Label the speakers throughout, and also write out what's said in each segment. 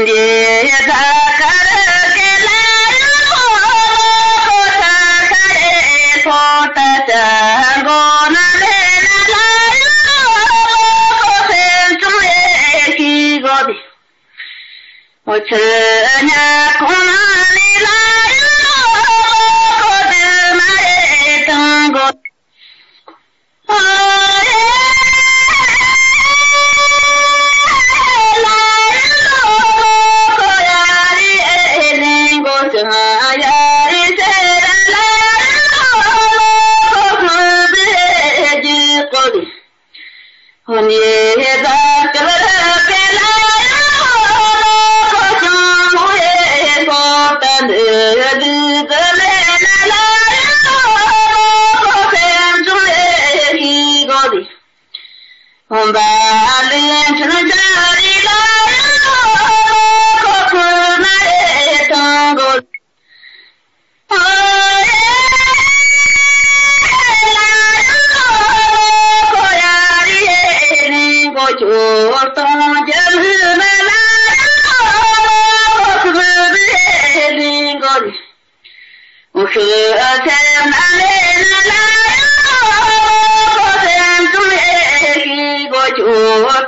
Speaker 1: 你咋个的来了？我我我咋个的闯得下？我那那那那我我我谁主哎？谁个的？我这。ye cửa thêm lên là có thêm chúng lệ khi có chuột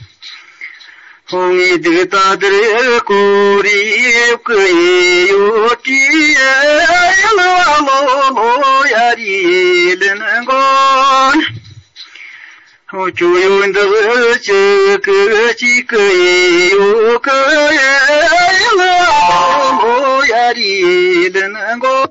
Speaker 2: Suidg tadir kurip kıyuki elvalo yarilin gon. Uçuyundur çıkı çıkıyuk elvalo yarilin gon.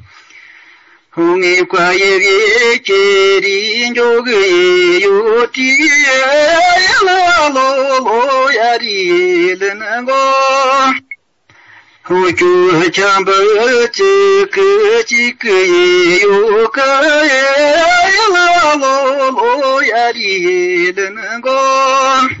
Speaker 2: ཁྱས ཁྱས ཁྱས ཁྱས ཁྱས ཁྱས ཁྱས ཁྱས ཁྱས ཁྱས ཁྱས ཁྱས ཁྱས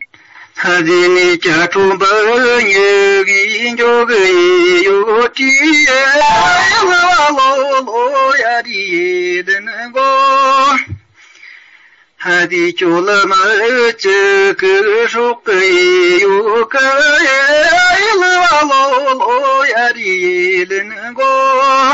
Speaker 2: 하지니 자투 번역이 인조의 요티에 와로야리 되는 거 하디 졸마르 그 속의 요가에 와로야리 되는 거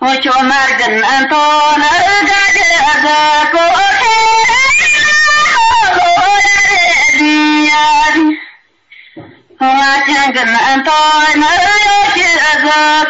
Speaker 1: 我叫马根那多，那个哥哥开呀，好多人呀。我叫马根那多，那个姐姐多。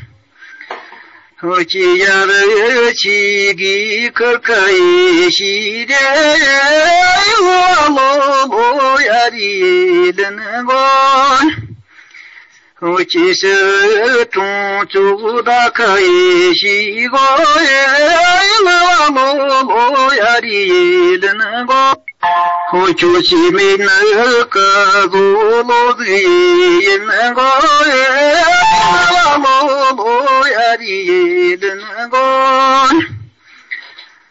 Speaker 2: Hociyarı çiğgi kırkayı şide Oğlum o yarilin gol Hocisi tuntu da kayı şi gol Oğlum o yarilin gol Hocu simin kazulu diyim goye Alamu yarilin goy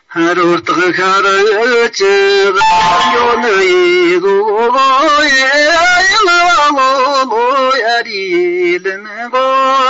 Speaker 2: Her ortağı karı çıkan yonu yidu goye Alamu yarilin goy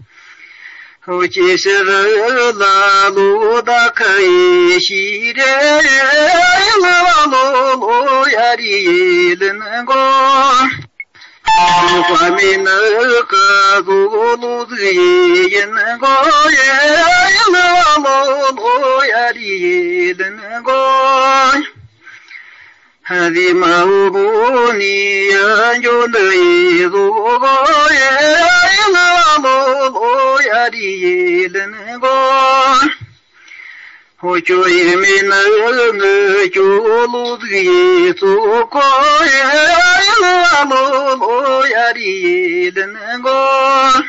Speaker 2: 后继是那路的开西的，我路呀的人过。我们那个路路子也能过呀，那路呀的人过。Hadi mağbuni yancu nıy zuğoye lavabo yarilin gol Hocu imin önü yolud gitu koy Lavabo yarilin gol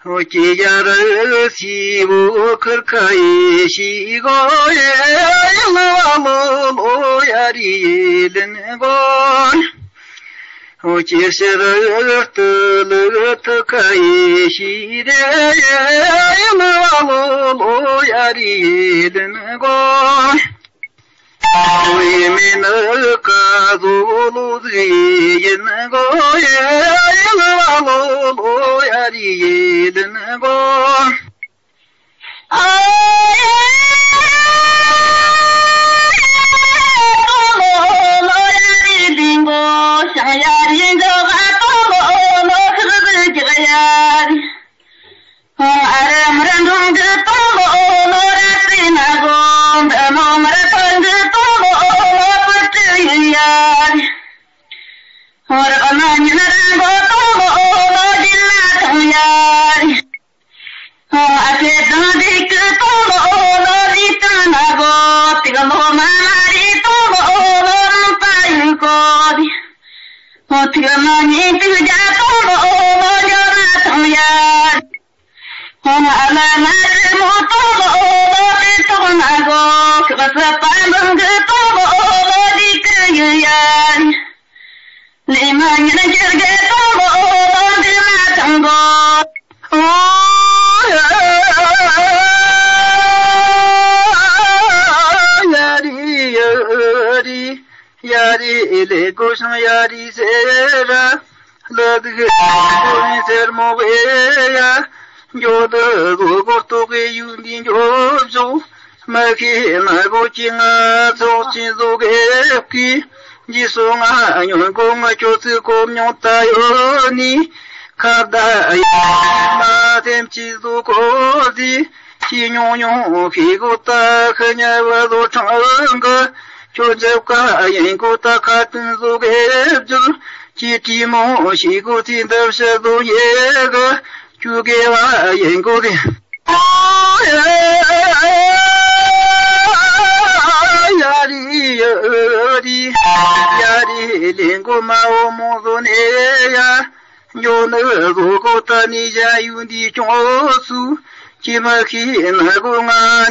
Speaker 2: Hoci yarısı bu kırkayı şigoy Lavabo yarilin gol Oh
Speaker 1: عياري دوغا طوغو نوخ
Speaker 2: le ko shang ya ri se ra la de ge ko ni ser mo ve ya yo de go go to ge yu ni jo zo ma ki na go chi na zo chi zo ge ki ji so nga yo ko ma cho tsu ko myo ta yo ni ka da ya ma tem chi zo ko di ki nyo nyo ki go ཁྱི ཁྱི ཁྱི ཁྱི ཁྱི ཁྱི ཁྱི ཁྱི ཁྱི ཁྱི ཁྱི ཁྱི ཁྱི ཁྱི ཁྱི ཁྱི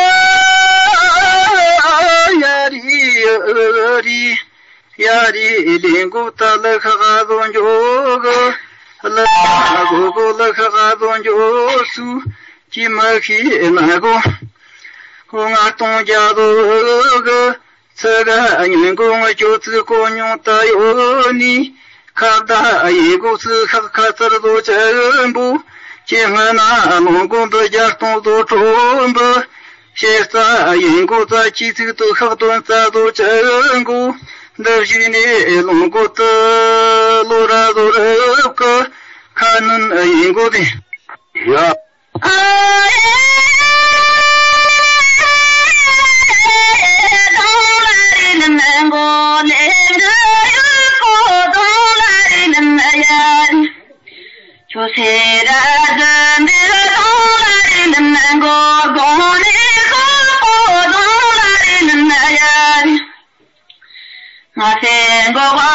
Speaker 2: ri ya ri ling gu ga su ga ni do do do chexta yingu za chizi tu xaqtun za du chengu dajini longu tu lura duru ka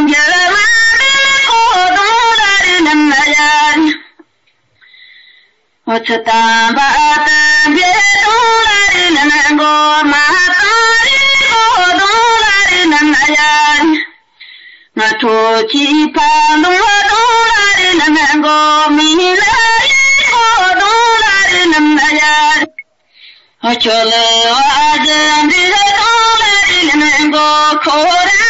Speaker 1: 天蓝蓝，我走来的人那样；我出大门，别走来的人，我马大里，我走来的人那样；我托起盘，我走来的人，我米来里，我走来的人那样；我叫了娃子，你走来的人，我哭的。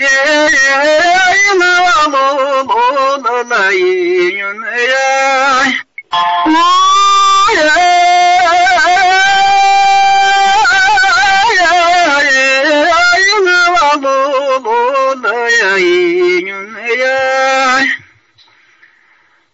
Speaker 2: Yeah. yeah, yeah,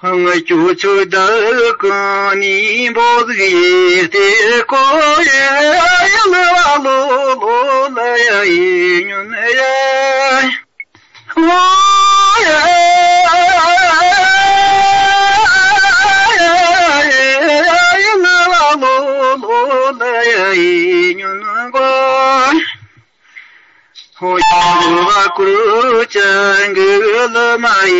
Speaker 2: Hanga chuchu da kani boz gite ko ye yala lo lo la ya inyun ya wo ya yala lo lo la ya inyun go ho ya wa kru la mai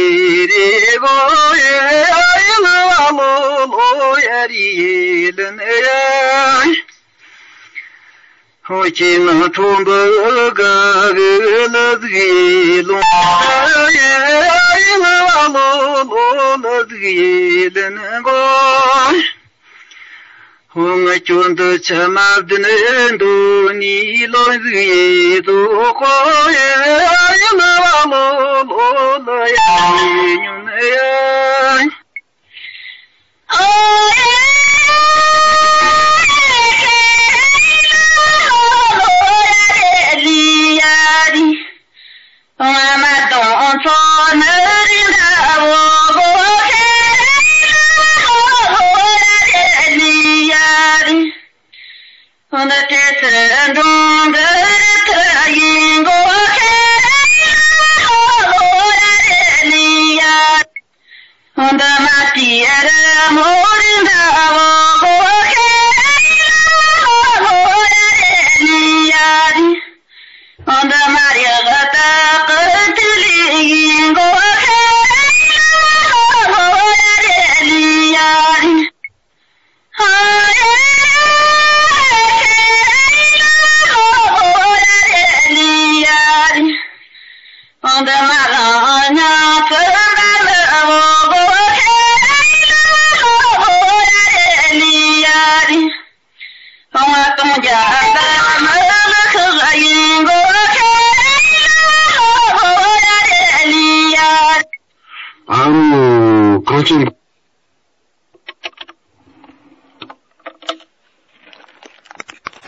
Speaker 2: re boye ayılamın o yerilin ey. Hokin tumbu gagınız gilun ayılamın o nazgilin goy. ཁྱས ཁྱས ཁྱས ཁྱས ཁྱས ཁྱས ཁྱས ཁྱས ཁྱས ཁྱས ཁྱས ཁྱས
Speaker 1: ཁྱས ཁྱས